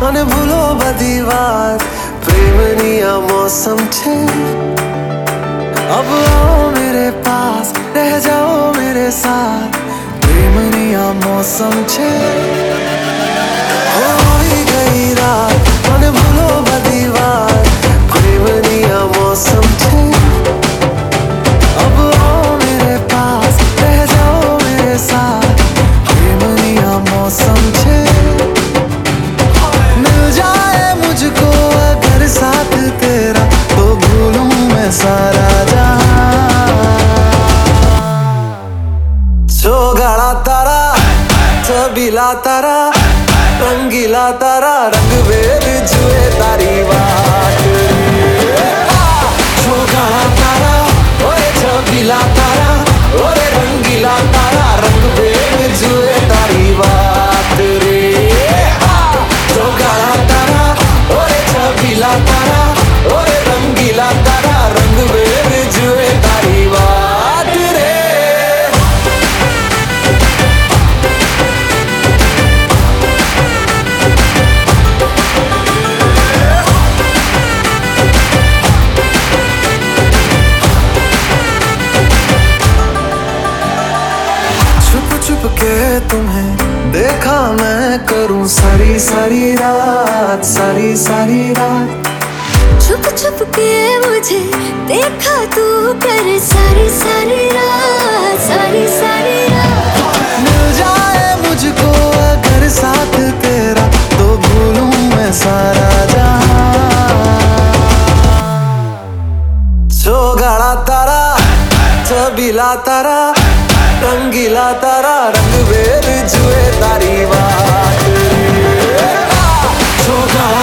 અને ભૂલો બધી વાત પ્રેમની આ મોસમ છે અબ આવો મેરે પાસ રહ જાઓ મેરે સાથ પ્રેમની આ મોસમ છે હોઈ ગઈ રાત અને ભૂલો બધી વાત પ્રેમની આ મોસમ છે awesome भूलूं मैं सारा जहाँ तारा छबीला तारा, रंगीला तारा, रंग बेर जुए तारी बात। छोगाड़ा तारा, ओए छबीला तारा हूँ सारी सारी रात सारी सारी रात। छुप छुप के मुझे देखा तू कर। सारी सारी रात सारी सारी मुझको साथ तेरा तो मैं सारा तारा तारा રંગીલા તારા રંગવેર જુએ તારી વાત. છોકરા